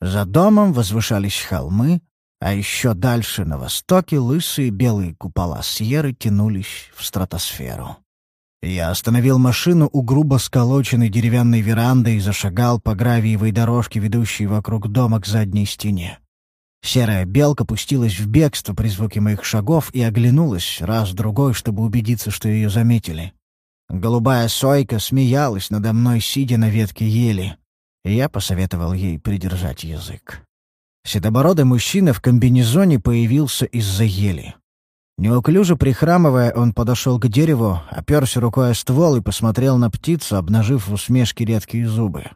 За домом возвышались холмы, а еще дальше, на востоке, лысые белые купола Сьерры тянулись в стратосферу. Я остановил машину у грубо сколоченной деревянной веранды и зашагал по гравиевой дорожке, ведущей вокруг дома к задней стене. Серая белка пустилась в бегство при звуке моих шагов и оглянулась раз-другой, чтобы убедиться, что ее заметили. Голубая сойка смеялась надо мной, сидя на ветке ели. Я посоветовал ей придержать язык. Седобородый мужчина в комбинезоне появился из-за ели. Неуклюже прихрамывая, он подошел к дереву, оперся рукой о ствол и посмотрел на птицу, обнажив в усмешке редкие зубы.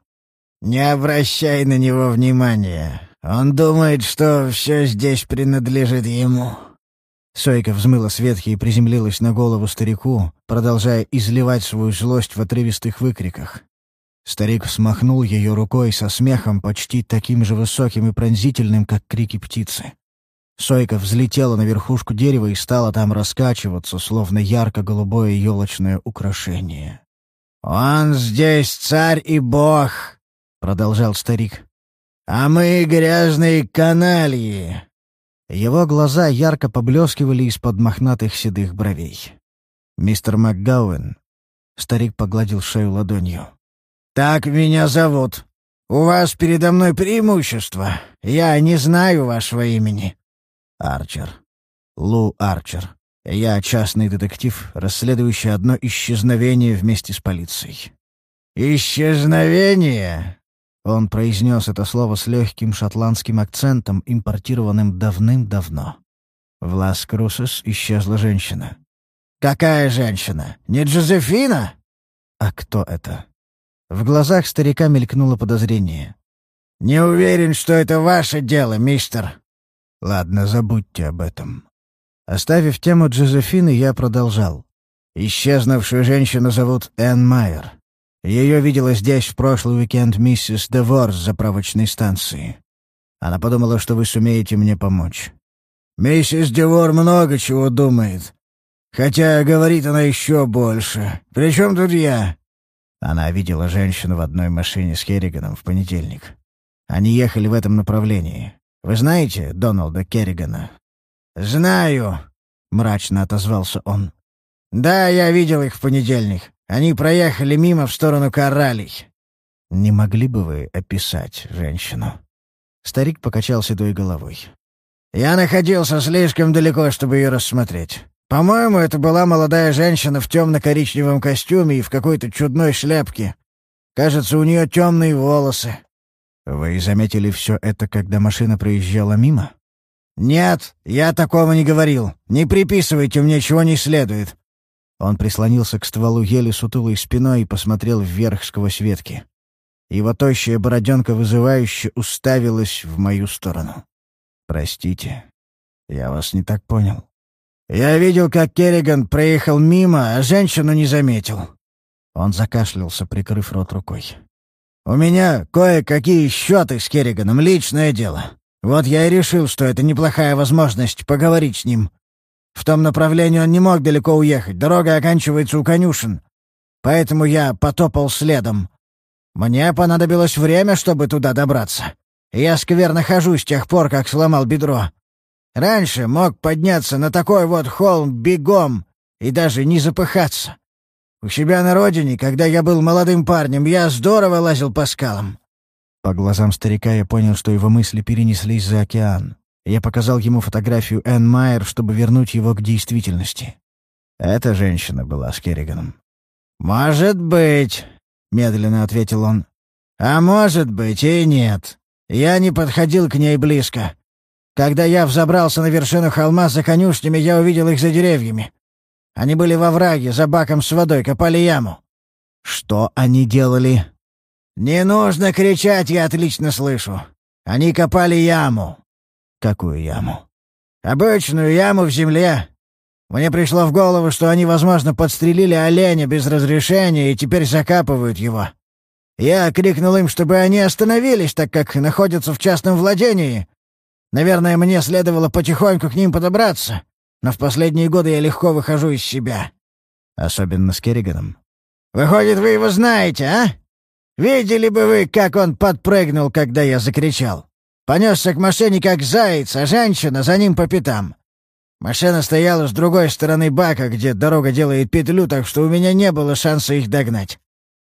«Не обращай на него внимания. Он думает, что все здесь принадлежит ему». Сойка взмыла с ветки и приземлилась на голову старику, продолжая изливать свою злость в отрывистых выкриках. Старик смахнул ее рукой со смехом почти таким же высоким и пронзительным, как крики птицы. Сойка взлетела на верхушку дерева и стала там раскачиваться, словно ярко-голубое елочное украшение. «Он здесь царь и бог», — продолжал старик. «А мы грязные канальи». Его глаза ярко поблескивали из-под мохнатых седых бровей. «Мистер МакГауэн», — старик погладил шею ладонью. «Так меня зовут. У вас передо мной преимущество. Я не знаю вашего имени». «Арчер. Лу Арчер. Я частный детектив, расследующий одно исчезновение вместе с полицией». «Исчезновение?» Он произнес это слово с легким шотландским акцентом, импортированным давным-давно. В Лас Крусес исчезла женщина. «Какая женщина? Не Джозефина?» «А кто это?» В глазах старика мелькнуло подозрение. «Не уверен, что это ваше дело, мистер». «Ладно, забудьте об этом». Оставив тему Джозефины, я продолжал. «Исчезнувшую женщину зовут Энн Майер. Ее видела здесь в прошлый уикенд миссис Девор с заправочной станции. Она подумала, что вы сумеете мне помочь. Миссис Девор много чего думает. Хотя говорит она еще больше. Причем тут я?» Она видела женщину в одной машине с Керриганом в понедельник. Они ехали в этом направлении. Вы знаете Доналда Керригана? «Знаю», — мрачно отозвался он. «Да, я видел их в понедельник. Они проехали мимо в сторону Коралей». «Не могли бы вы описать женщину?» Старик покачал седой головой. «Я находился слишком далеко, чтобы ее рассмотреть. По-моему, это была молодая женщина в темно-коричневом костюме и в какой-то чудной шляпке. Кажется, у нее темные волосы. Вы заметили все это, когда машина проезжала мимо? Нет, я такого не говорил. Не приписывайте мне чего не следует. Он прислонился к стволу еле сутулой спиной и посмотрел вверх сквозь ветки. Его тощая бороденка вызывающе уставилась в мою сторону. «Простите, я вас не так понял. Я видел, как Керриган проехал мимо, а женщину не заметил». Он закашлялся, прикрыв рот рукой. «У меня кое-какие счеты с Керриганом, личное дело. Вот я и решил, что это неплохая возможность поговорить с ним. В том направлении он не мог далеко уехать, дорога оканчивается у конюшен. Поэтому я потопал следом. Мне понадобилось время, чтобы туда добраться. Я скверно хожу с тех пор, как сломал бедро. Раньше мог подняться на такой вот холм бегом и даже не запыхаться. У себя на родине, когда я был молодым парнем, я здорово лазил по скалам». По глазам старика я понял, что его мысли перенеслись за океан. Я показал ему фотографию Энн Майер, чтобы вернуть его к действительности. Эта женщина была с Керриганом. «Может быть», — медленно ответил он. «А может быть и нет. Я не подходил к ней близко. Когда я взобрался на вершину холма за конюшнями, я увидел их за деревьями. Они были во враге, за баком с водой, копали яму. Что они делали? Не нужно кричать, я отлично слышу. Они копали яму. Какую яму? Обычную яму в земле. Мне пришло в голову, что они, возможно, подстрелили оленя без разрешения и теперь закапывают его. Я крикнул им, чтобы они остановились, так как находятся в частном владении, Наверное, мне следовало потихоньку к ним подобраться, но в последние годы я легко выхожу из себя. Особенно с Керриганом. Выходит, вы его знаете, а? Видели бы вы, как он подпрыгнул, когда я закричал. Понесся к машине, как заяц, а женщина за ним по пятам. Машина стояла с другой стороны бака, где дорога делает петлю, так что у меня не было шанса их догнать.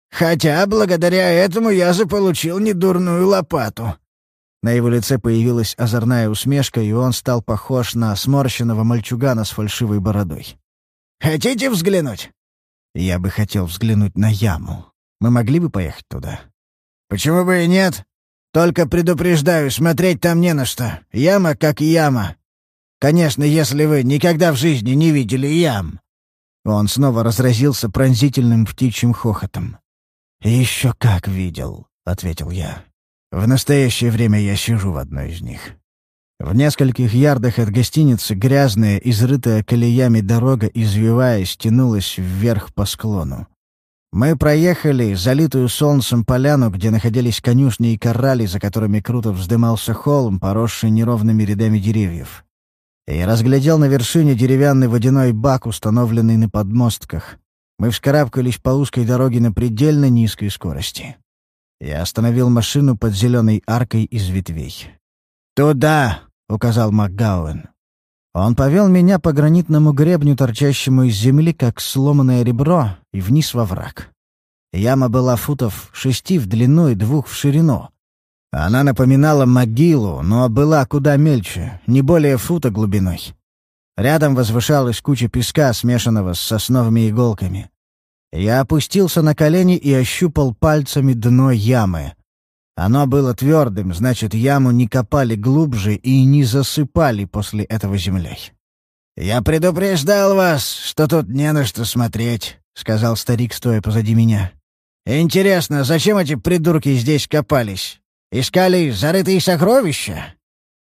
Хотя благодаря этому я заполучил недурную лопату. На его лице появилась озорная усмешка, и он стал похож на сморщенного мальчугана с фальшивой бородой. «Хотите взглянуть?» «Я бы хотел взглянуть на яму. Мы могли бы поехать туда?» «Почему бы и нет? Только предупреждаю, смотреть там не на что. Яма как яма. Конечно, если вы никогда в жизни не видели ям». Он снова разразился пронзительным птичьим хохотом. «Еще как видел», — ответил я. В настоящее время я сижу в одной из них. В нескольких ярдах от гостиницы грязная, изрытая колеями дорога, извиваясь, тянулась вверх по склону. Мы проехали залитую солнцем поляну, где находились конюшни и коррали, за которыми круто вздымался холм, поросший неровными рядами деревьев. И разглядел на вершине деревянный водяной бак, установленный на подмостках. Мы вскарабкались по узкой дороге на предельно низкой скорости. Я остановил машину под зеленой аркой из ветвей. «Туда!» указал МакГауэн. Он повел меня по гранитному гребню, торчащему из земли, как сломанное ребро, и вниз во враг. Яма была футов шести в длину и двух в ширину. Она напоминала могилу, но была куда мельче, не более фута глубиной. Рядом возвышалась куча песка, смешанного с сосновыми иголками. Я опустился на колени и ощупал пальцами дно ямы. Оно было твердым, значит, яму не копали глубже и не засыпали после этого землей. «Я предупреждал вас, что тут не на что смотреть», — сказал старик, стоя позади меня. «Интересно, зачем эти придурки здесь копались? Искали зарытые сокровища?»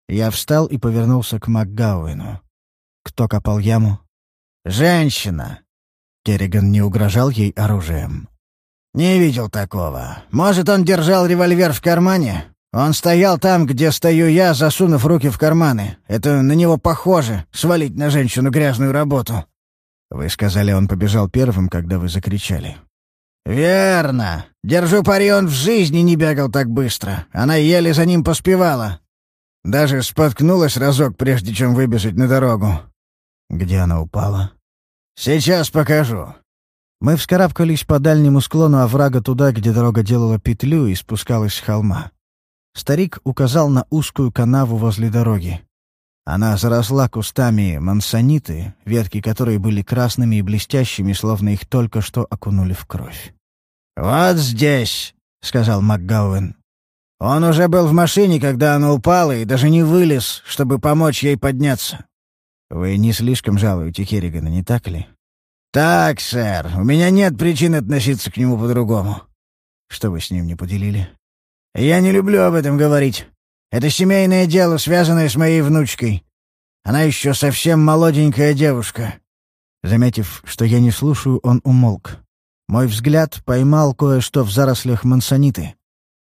Я встал и повернулся к МакГауэну. Кто копал яму? «Женщина». Керриган не угрожал ей оружием. «Не видел такого. Может, он держал револьвер в кармане? Он стоял там, где стою я, засунув руки в карманы. Это на него похоже — свалить на женщину грязную работу». «Вы сказали, он побежал первым, когда вы закричали». «Верно. Держу пари, он в жизни не бегал так быстро. Она еле за ним поспевала. Даже споткнулась разок, прежде чем выбежать на дорогу». «Где она упала?» «Сейчас покажу. Мы вскарабкались по дальнему склону оврага туда, где дорога делала петлю и спускалась с холма. Старик указал на узкую канаву возле дороги. Она заросла кустами мансониты, ветки которой были красными и блестящими, словно их только что окунули в кровь. «Вот здесь», — сказал МакГауэн. «Он уже был в машине, когда она упала, и даже не вылез, чтобы помочь ей подняться». «Вы не слишком жалуете Херригана, не так ли?» «Так, сэр, у меня нет причин относиться к нему по-другому». «Что вы с ним не поделили?» «Я не люблю об этом говорить. Это семейное дело, связанное с моей внучкой. Она еще совсем молоденькая девушка». Заметив, что я не слушаю, он умолк. Мой взгляд поймал кое-что в зарослях мансониты.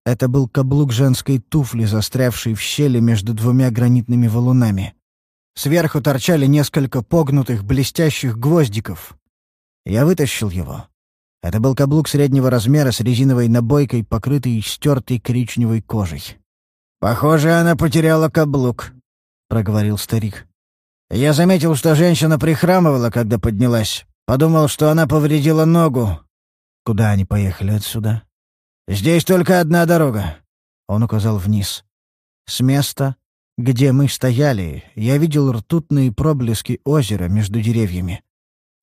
Это был каблук женской туфли, застрявший в щели между двумя гранитными валунами. Сверху торчали несколько погнутых блестящих гвоздиков. Я вытащил его. Это был каблук среднего размера с резиновой набойкой, покрытый стертой коричневой кожей. «Похоже, она потеряла каблук», — проговорил старик. «Я заметил, что женщина прихрамывала, когда поднялась. Подумал, что она повредила ногу». «Куда они поехали отсюда?» «Здесь только одна дорога», — он указал вниз. «С места, где мы стояли, я видел ртутные проблески озера между деревьями.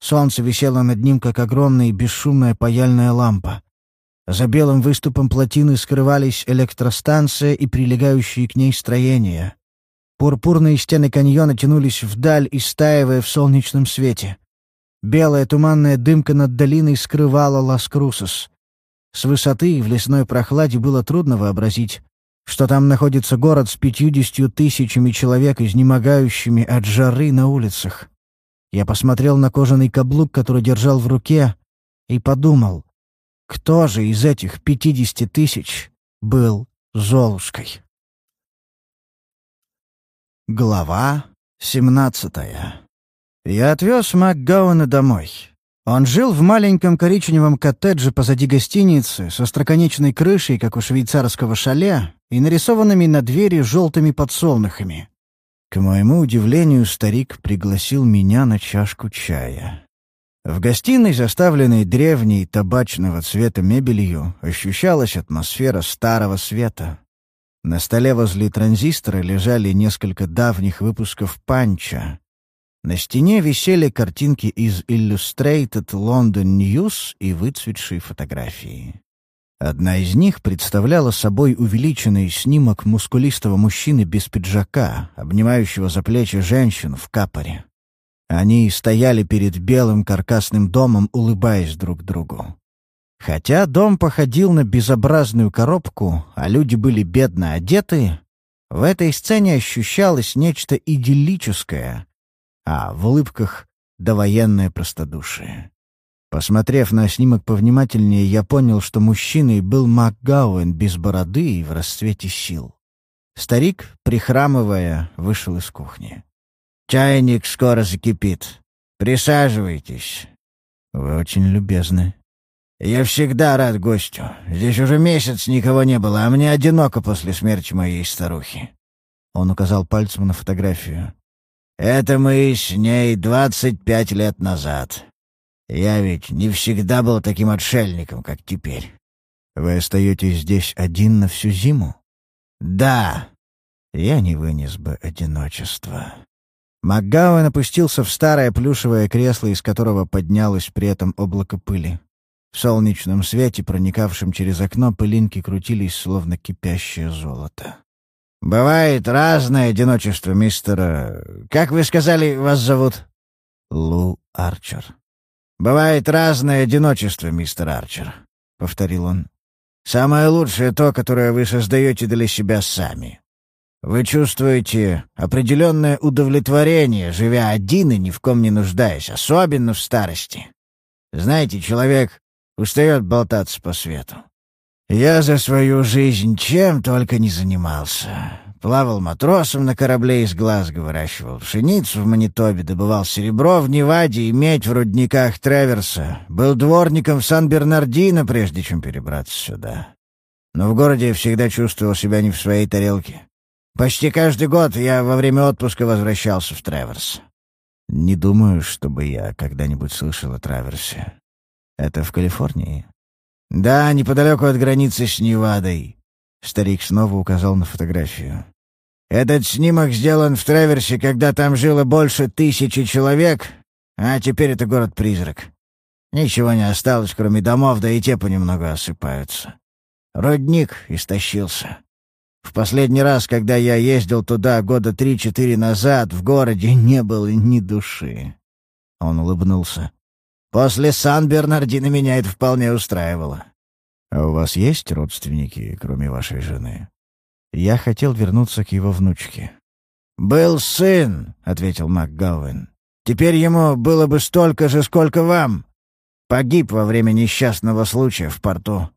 Солнце висело над ним, как огромная и бесшумная паяльная лампа. За белым выступом плотины скрывались электростанция и прилегающие к ней строения. Пурпурные стены каньона тянулись вдаль, истаивая в солнечном свете. Белая туманная дымка над долиной скрывала Лас-Крусос. С высоты в лесной прохладе было трудно вообразить, что там находится город с пятьюдесятью тысячами человек, изнемогающими от жары на улицах. Я посмотрел на кожаный каблук, который держал в руке, и подумал, кто же из этих пятидесяти тысяч был Золушкой? Глава семнадцатая. Я отвез МакГауэна домой. Он жил в маленьком коричневом коттедже позади гостиницы со строконечной крышей, как у швейцарского шале, и нарисованными на двери желтыми подсолнухами. К моему удивлению, старик пригласил меня на чашку чая. В гостиной, заставленной древней табачного цвета мебелью, ощущалась атмосфера старого света. На столе возле транзистора лежали несколько давних выпусков «Панча». На стене висели картинки из Illustrated London News и выцветшие фотографии. Одна из них представляла собой увеличенный снимок мускулистого мужчины без пиджака, обнимающего за плечи женщин в капоре. Они стояли перед белым каркасным домом, улыбаясь друг другу. Хотя дом походил на безобразную коробку, а люди были бедно одеты, В этой сцене ощущалось нечто идиллическое, а в улыбках — довоенное простодушие. Посмотрев на снимок повнимательнее, я понял, что мужчиной был МакГауэн без бороды и в расцвете сил. Старик, прихрамывая, вышел из кухни. «Чайник скоро закипит. Присаживайтесь». «Вы очень любезны». «Я всегда рад гостю. Здесь уже месяц никого не было, а мне одиноко после смерти моей старухи». Он указал пальцем на фотографию. «Это мы с ней двадцать пять лет назад. Я ведь не всегда был таким отшельником, как теперь». «Вы остаетесь здесь один на всю зиму?» «Да». Я не вынес бы одиночества. МакГауэн опустился в старое плюшевое кресло, из которого поднялось при этом облако пыли. В солнечном свете, проникавшем через окно, пылинки крутились, словно кипящее золото. «Бывает разное одиночество, мистер... Как вы сказали, вас зовут?» «Лу Арчер». «Бывает разное одиночество, мистер Арчер», — повторил он. «Самое лучшее то, которое вы создаете для себя сами. Вы чувствуете определенное удовлетворение, живя один и ни в ком не нуждаясь, особенно в старости. Знаете, человек устает болтаться по свету. Я за свою жизнь чем только не занимался. Плавал матросом на корабле из Глазго, выращивал пшеницу в Манитобе, добывал серебро в Неваде и медь в рудниках Треверса. Был дворником в Сан-Бернардино, прежде чем перебраться сюда. Но в городе я всегда чувствовал себя не в своей тарелке. Почти каждый год я во время отпуска возвращался в Треверс. Не думаю, чтобы я когда-нибудь слышал о Траверсе. Это в Калифорнии? Да, неподалеку от границы с Невадой. Старик снова указал на фотографию. Этот снимок сделан в Треверсе, когда там жило больше тысячи человек, а теперь это город-призрак. Ничего не осталось, кроме домов, да и те понемногу осыпаются. Родник истощился. В последний раз, когда я ездил туда года три-четыре назад, в городе не было ни души. Он улыбнулся. После Сан-Бернардино меня это вполне устраивало. А у вас есть родственники, кроме вашей жены? Я хотел вернуться к его внучке. «Был сын», — ответил МакГауэн. «Теперь ему было бы столько же, сколько вам. Погиб во время несчастного случая в порту.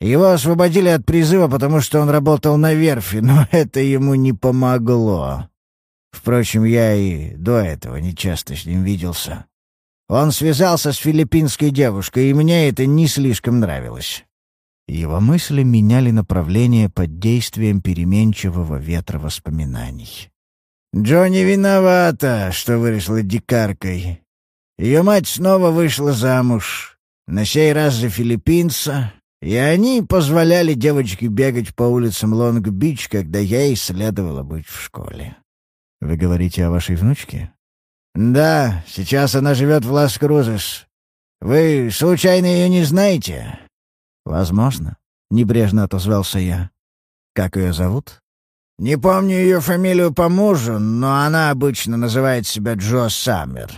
Его освободили от призыва, потому что он работал на верфи, но это ему не помогло. Впрочем, я и до этого не часто с ним виделся. Он связался с филиппинской девушкой, и мне это не слишком нравилось. Его мысли меняли направление под действием переменчивого ветра воспоминаний. «Джонни виновата, что выросла дикаркой. Ее мать снова вышла замуж, на сей раз за филиппинца, и они позволяли девочке бегать по улицам Лонг-Бич, когда ей следовало быть в школе. Вы говорите о вашей внучке? Да, сейчас она живет в Лас-Крузес. Вы, случайно, ее не знаете? Возможно. Небрежно отозвался я. Как ее зовут? Не помню ее фамилию по мужу, но она обычно называет себя Джо Саммер.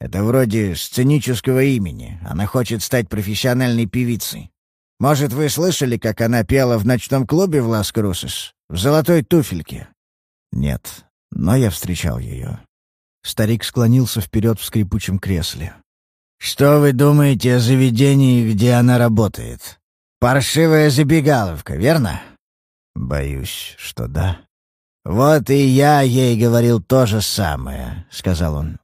Это вроде сценического имени. Она хочет стать профессиональной певицей. Может, вы слышали, как она пела в ночном клубе в Лас-Крусес? В золотой туфельке?» «Нет, но я встречал ее». Старик склонился вперед в скрипучем кресле. «Что вы думаете о заведении, где она работает? Паршивая забегаловка, верно?» «Боюсь, что да». «Вот и я ей говорил то же самое», — сказал он.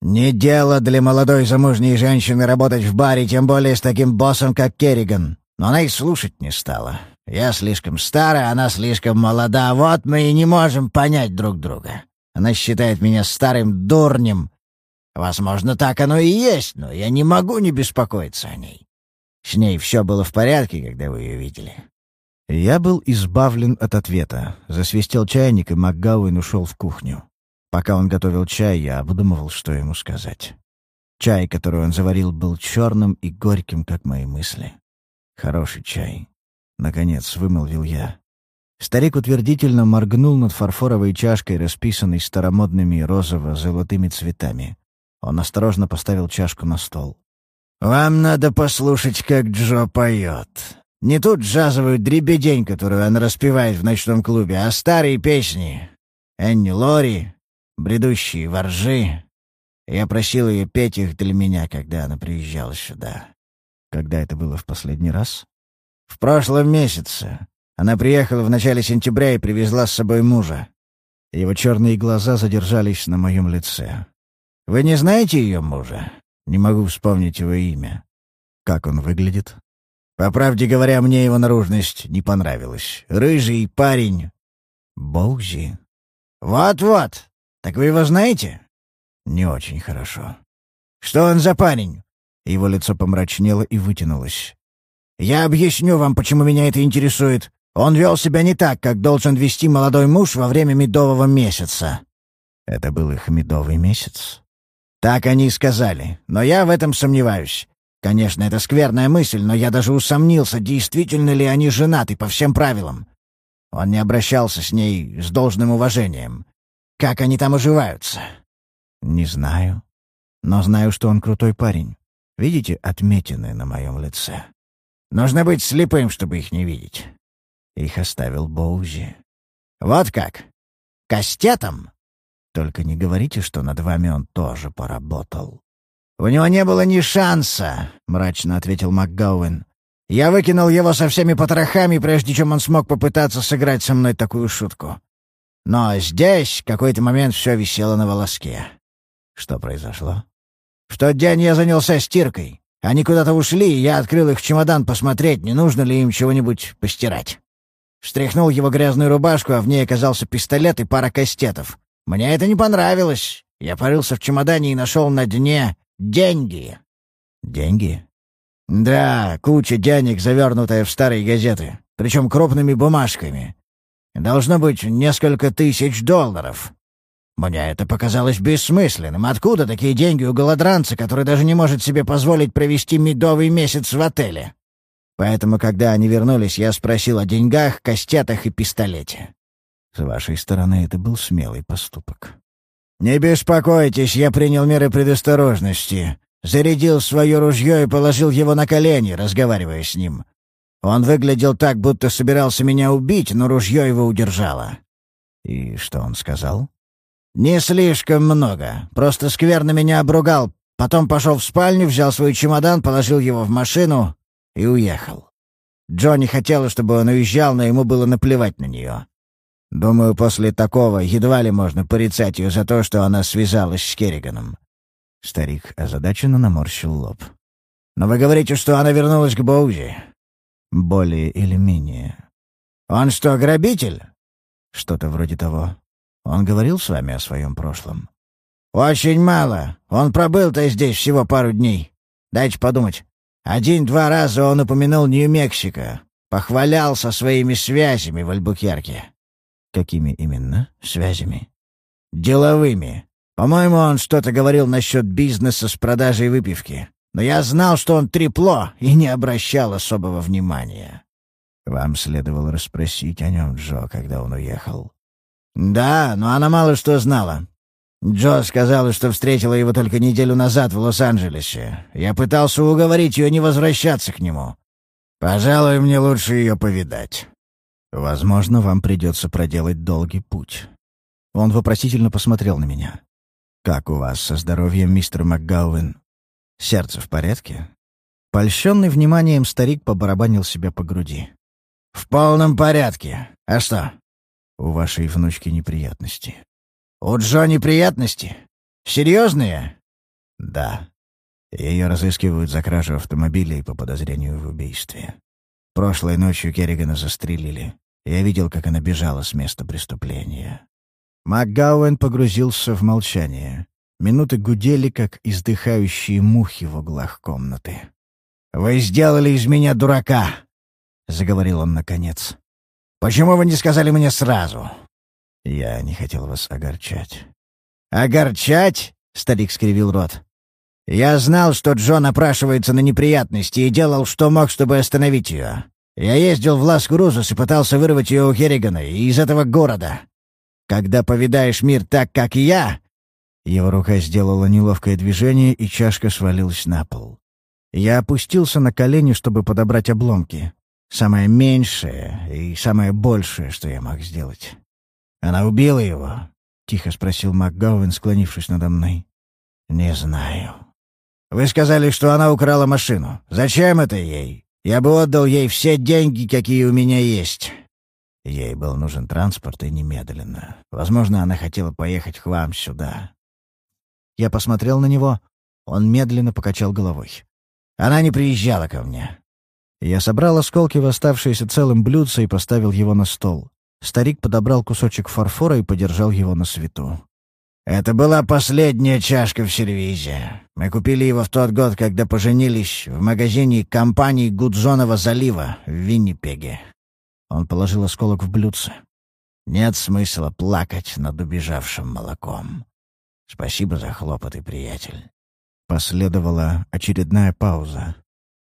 «Не дело для молодой замужней женщины работать в баре, тем более с таким боссом, как Керриган. Но она и слушать не стала. Я слишком старая, она слишком молода. Вот мы и не можем понять друг друга. Она считает меня старым дурнем. Возможно, так оно и есть, но я не могу не беспокоиться о ней. С ней все было в порядке, когда вы ее видели. Я был избавлен от ответа. Засвистел чайник, и МакГауэн ушел в кухню. Пока он готовил чай, я обдумывал, что ему сказать. Чай, который он заварил, был черным и горьким, как мои мысли. Хороший чай. Наконец, вымолвил я. Старик утвердительно моргнул над фарфоровой чашкой, расписанной старомодными розово-золотыми цветами. Он осторожно поставил чашку на стол. «Вам надо послушать, как Джо поет. Не тут джазовую дребедень, которую она распевает в ночном клубе, а старые песни. Энни Лори, бредущие воржи. Я просил ее петь их для меня, когда она приезжала сюда. Когда это было в последний раз? В прошлом месяце. Она приехала в начале сентября и привезла с собой мужа. Его черные глаза задержались на моем лице. «Вы не знаете ее мужа? Не могу вспомнить его имя». «Как он выглядит?» «По правде говоря, мне его наружность не понравилась. Рыжий парень». «Боузи?» «Вот-вот. Так вы его знаете?» «Не очень хорошо». «Что он за парень?» Его лицо помрачнело и вытянулось. «Я объясню вам, почему меня это интересует. Он вел себя не так, как должен вести молодой муж во время медового месяца». «Это был их медовый месяц?» «Так они и сказали, но я в этом сомневаюсь. Конечно, это скверная мысль, но я даже усомнился, действительно ли они женаты по всем правилам. Он не обращался с ней с должным уважением. Как они там уживаются?» «Не знаю. Но знаю, что он крутой парень. Видите отметины на моем лице?» «Нужно быть слепым, чтобы их не видеть». Их оставил Боузи. «Вот как? Кастетом?» «Только не говорите, что над вами он тоже поработал». «У него не было ни шанса», — мрачно ответил МакГауэн. «Я выкинул его со всеми потрохами, прежде чем он смог попытаться сыграть со мной такую шутку. Но здесь какой-то момент все висело на волоске». «Что произошло?» «В тот день я занялся стиркой. Они куда-то ушли, и я открыл их чемодан посмотреть, не нужно ли им чего-нибудь постирать. Встряхнул его грязную рубашку, а в ней оказался пистолет и пара кастетов. Мне это не понравилось. Я порылся в чемодане и нашел на дне деньги. Деньги? Да, куча денег, завернутая в старые газеты, причем крупными бумажками. Должно быть несколько тысяч долларов. Мне это показалось бессмысленным. Откуда такие деньги у голодранца, который даже не может себе позволить провести медовый месяц в отеле? Поэтому, когда они вернулись, я спросил о деньгах, кастетах и пистолете. С вашей стороны это был смелый поступок. «Не беспокойтесь, я принял меры предосторожности. Зарядил свое ружье и положил его на колени, разговаривая с ним. Он выглядел так, будто собирался меня убить, но ружье его удержало». «И что он сказал?» «Не слишком много. Просто скверно меня обругал. Потом пошел в спальню, взял свой чемодан, положил его в машину и уехал. Джонни хотела, чтобы он уезжал, но ему было наплевать на нее. Думаю, после такого едва ли можно порицать ее за то, что она связалась с Керриганом». Старик озадаченно наморщил лоб. «Но вы говорите, что она вернулась к Боузи?» «Более или менее». «Он что, грабитель?» «Что-то вроде того. Он говорил с вами о своем прошлом?» «Очень мало. Он пробыл-то здесь всего пару дней. Дайте подумать. Один-два раза он упомянул Нью-Мексико. Похвалялся своими связями в Альбукерке». «Какими именно связями?» «Деловыми. По-моему, он что-то говорил насчет бизнеса с продажей выпивки. Но я знал, что он трепло, и не обращал особого внимания». «Вам следовало расспросить о нем, Джо, когда он уехал». «Да, но она мало что знала. Джо сказала, что встретила его только неделю назад в Лос-Анджелесе. Я пытался уговорить ее не возвращаться к нему. Пожалуй, мне лучше ее повидать». «Возможно, вам придется проделать долгий путь». Он вопросительно посмотрел на меня. «Как у вас со здоровьем, мистер МакГауэн? Сердце в порядке?» Польщенный вниманием старик побарабанил себя по груди. «В полном порядке. А что?» У вашей внучки неприятности. У Джо неприятности? Серьезные? Да. Ее разыскивают за кражу автомобилей по подозрению в убийстве. Прошлой ночью Керригана застрелили. Я видел, как она бежала с места преступления. МакГауэн погрузился в молчание. Минуты гудели, как издыхающие мухи в углах комнаты. «Вы сделали из меня дурака!» — заговорил он наконец. Почему вы не сказали мне сразу?» «Я не хотел вас огорчать». «Огорчать?» — старик скривил рот. «Я знал, что Джон опрашивается на неприятности и делал, что мог, чтобы остановить ее. Я ездил в Лас-Крузус и пытался вырвать ее у Херригана из этого города. Когда повидаешь мир так, как я...» Его рука сделала неловкое движение, и чашка свалилась на пол. Я опустился на колени, чтобы подобрать обломки. Самое меньшее и самое большее, что я мог сделать. Она убила его? Тихо спросил МакГоуэн, склонившись надо мной. Не знаю. Вы сказали, что она украла машину. Зачем это ей? Я бы отдал ей все деньги, какие у меня есть. Ей был нужен транспорт и немедленно. Возможно, она хотела поехать к вам сюда. Я посмотрел на него. Он медленно покачал головой. Она не приезжала ко мне. Я собрал осколки в оставшееся целым блюдце и поставил его на стол. Старик подобрал кусочек фарфора и подержал его на свету. «Это была последняя чашка в сервизе. Мы купили его в тот год, когда поженились в магазине компании Гудзонова залива в Виннипеге». Он положил осколок в блюдце. «Нет смысла плакать над убежавшим молоком. Спасибо за хлопоты, приятель». Последовала очередная пауза.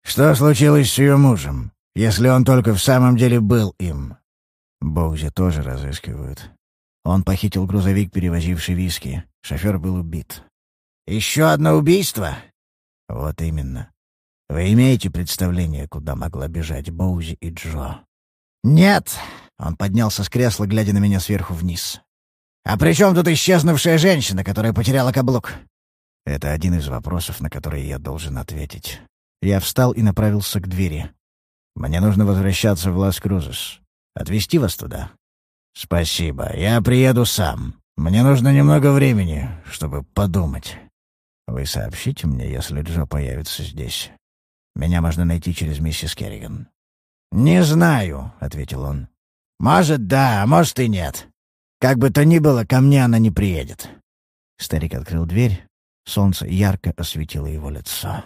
Что случилось с ее мужем, если он только в самом деле был им? Боузи тоже разыскивают. Он похитил грузовик, перевозивший виски. Шофер был убит. «Еще одно убийство?» «Вот именно. Вы имеете представление, куда могла бежать Боузи и Джо?» «Нет!» — он поднялся с кресла, глядя на меня сверху вниз. «А при чем тут исчезнувшая женщина, которая потеряла каблук?» Это один из вопросов, на которые я должен ответить. Я встал и направился к двери. «Мне нужно возвращаться в Лас-Крузес. Отвезти вас туда?» «Спасибо. Я приеду сам. Мне нужно немного времени, чтобы подумать. Вы сообщите мне, если Джо появится здесь. Меня можно найти через миссис Керриган». «Не знаю», — ответил он. «Может, да, а может и нет. Как бы то ни было, ко мне она не приедет». Старик открыл дверь. Солнце ярко осветило его лицо.